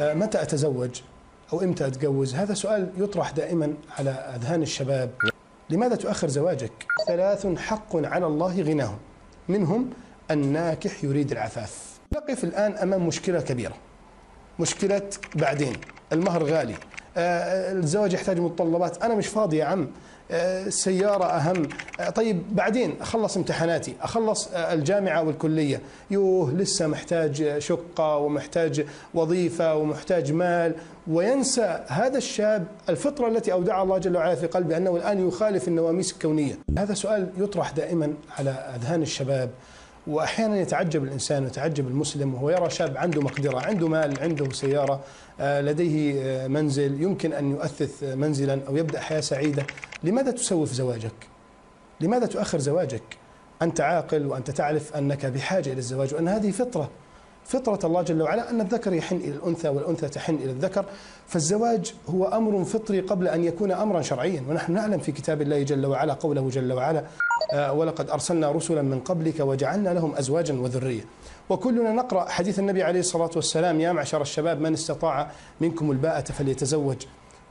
آه، متى أتزوج أو إمتى أتجوز؟ هذا سؤال يطرح دائما على أذهان الشباب. لماذا تؤخر زواجك؟ ثلاث حق على الله غناهم. منهم الناكح يريد العفاف. نقف الآن أمام مشكلة كبيرة. مشكلة بعدين. المهر غالي. الزواج يحتاج متطلبات. أنا مش فاضي يا عم. آه، سيارة أهم. آه، طيب بعدين أخلص امتحاناتي أخلص آه، الجامعة والكلية. يوه لسه محتاج شقة ومحتاج وظيفة ومحتاج مال. وينسى هذا الشاب الفطرة التي أودعها الله جل وعلا في قلبه أنه الآن يخالف النواميس الكونية. هذا سؤال يطرح دائما على أذهان الشباب. وأحيانا يتعجب الإنسان ويتعجب المسلم وهو يرى شاب عنده مقدرة، عنده مال، عنده سيارة، آه، لديه آه، منزل، يمكن أن يؤثث منزلا أو يبدأ حياة سعيدة، لماذا تسوف زواجك؟ لماذا تؤخر زواجك؟ أنت عاقل وأنت تعرف أنك بحاجة إلى الزواج وأن هذه فطرة فطرة الله جل وعلا أن الذكر يحن إلى الأنثى والأنثى تحن إلى الذكر فالزواج هو أمر فطري قبل أن يكون أمرا شرعيا ونحن نعلم في كتاب الله جل وعلا قوله جل وعلا ولقد أرسلنا رسلا من قبلك وجعلنا لهم أزواجا وذرية. وكلنا نقرأ حديث النبي عليه الصلاة والسلام يا معشر الشباب من استطاع منكم الباءة فليتزوج؟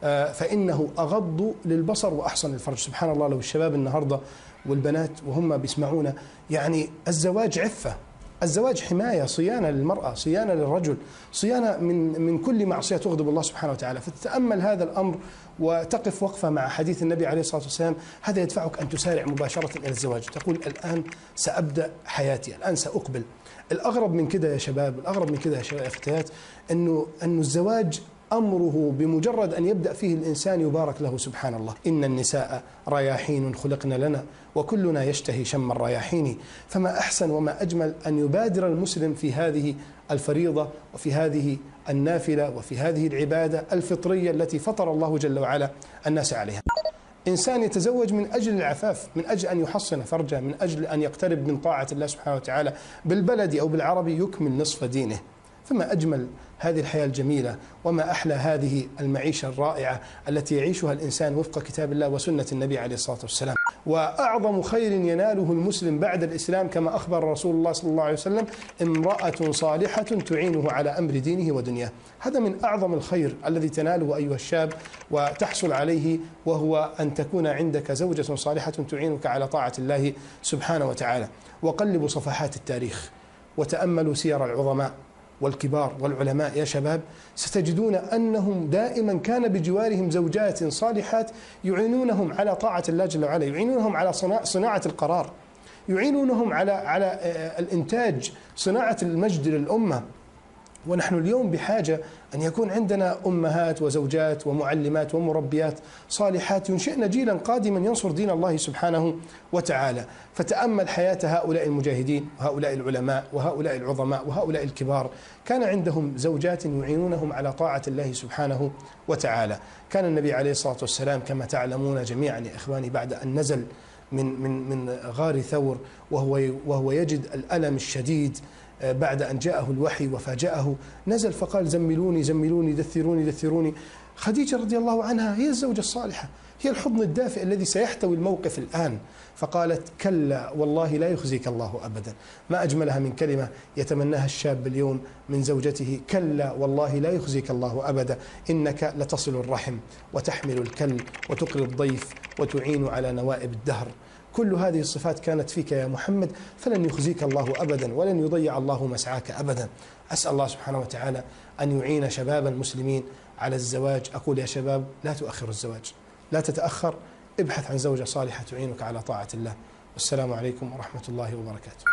آه، فإنه أغض للبصر وأحسن للفرج. سبحان الله لو الشباب النهاردة والبنات وهم بيسمعونا يعني الزواج عفة. الزواج حماية صيانة للمرأة صيانة للرجل صيانة من من كل معصية تغضب الله سبحانه وتعالى. فتتأمل هذا الأمر وتقف وقفة مع حديث النبي عليه الصلاة والسلام. هذا يدفعك أن تسارع مباشرة إلى الزواج. تقول الآن سأبدأ حياتي الآن سأقبل. الأغرب من كده يا شباب الأغرب من كده يا فتيات أنه أنه الزواج أمره بمجرد أن يبدأ فيه الإنسان يبارك له سبحان الله. إن النساء رياحين خلقن لنا وكلنا يشتهي شم الرياحين. فما أحسن وما أجمل أن يبادر المسلم في هذه الفريضة وفي هذه النافلة وفي هذه العبادة الفطرية التي فطر الله جل وعلا الناس عليها. إنسان يتزوج من أجل العفاف من أجل أن يحصن فرجه من أجل أن يقترب من طاعة الله سبحانه وتعالى. بالبلد أو بالعربي يكمل نصف دينه. فما أجمل هذه الحياة الجميلة وما أحلى هذه المعيشة الرائعة التي يعيشها الإنسان وفق كتاب الله وسنة النبي عليه الصلاة والسلام. وأعظم خير يناله المسلم بعد الإسلام كما أخبر رسول الله صلى الله عليه وسلم امرأة صالحة تعينه على أمر دينه ودنياه. هذا من أعظم الخير الذي تناله أيها الشاب وتحصل عليه وهو أن تكون عندك زوجة صالحة تعينك على طاعة الله سبحانه وتعالى. وقلبوا صفحات التاريخ وتأملوا سير العظماء. والكبار والعلماء يا شباب ستجدون أنهم دائما كان بجوارهم زوجات صالحات يعينونهم على طاعة الله جل وعلا، يعينونهم على صناعة القرار، يعينونهم على على آه، الإنتاج، صناعة المجد للأمة. ونحن اليوم بحاجة أن يكون عندنا أمهات وزوجات ومعلمات ومربيات صالحات ينشئن جيلا قادما ينصر دين الله سبحانه وتعالى، فتأمل حياة هؤلاء المجاهدين وهؤلاء العلماء وهؤلاء العظماء وهؤلاء الكبار، كان عندهم زوجات يعينونهم على طاعة الله سبحانه وتعالى، كان النبي عليه الصلاة والسلام كما تعلمون جميعا يا إخواني بعد أن نزل من من من غار ثور وهو وهو يجد الألم الشديد بعد أن جاءه الوحي وفاجأه نزل فقال زملوني زملوني دثروني دثروني. خديجة رضي الله عنها هي الزوجة الصالحة هي الحضن الدافئ الذي سيحتوي الموقف الآن. فقالت كلا والله لا يخزيك الله أبدا. ما أجملها من كلمة يتمناها الشاب اليوم من زوجته كلا والله لا يخزيك الله أبدا إنك لتصل الرحم وتحمل الكل وتقري الضيف وتعين على نوائب الدهر. كل هذه الصفات كانت فيك يا محمد فلن يخزيك الله ابدا ولن يضيع الله مسعاك ابدا. أسأل الله سبحانه وتعالى أن يعين شباب المسلمين على الزواج. أقول يا شباب لا تؤخروا الزواج. لا تتأخر ابحث عن زوجة صالحة تعينك على طاعة الله. والسلام عليكم ورحمة الله وبركاته.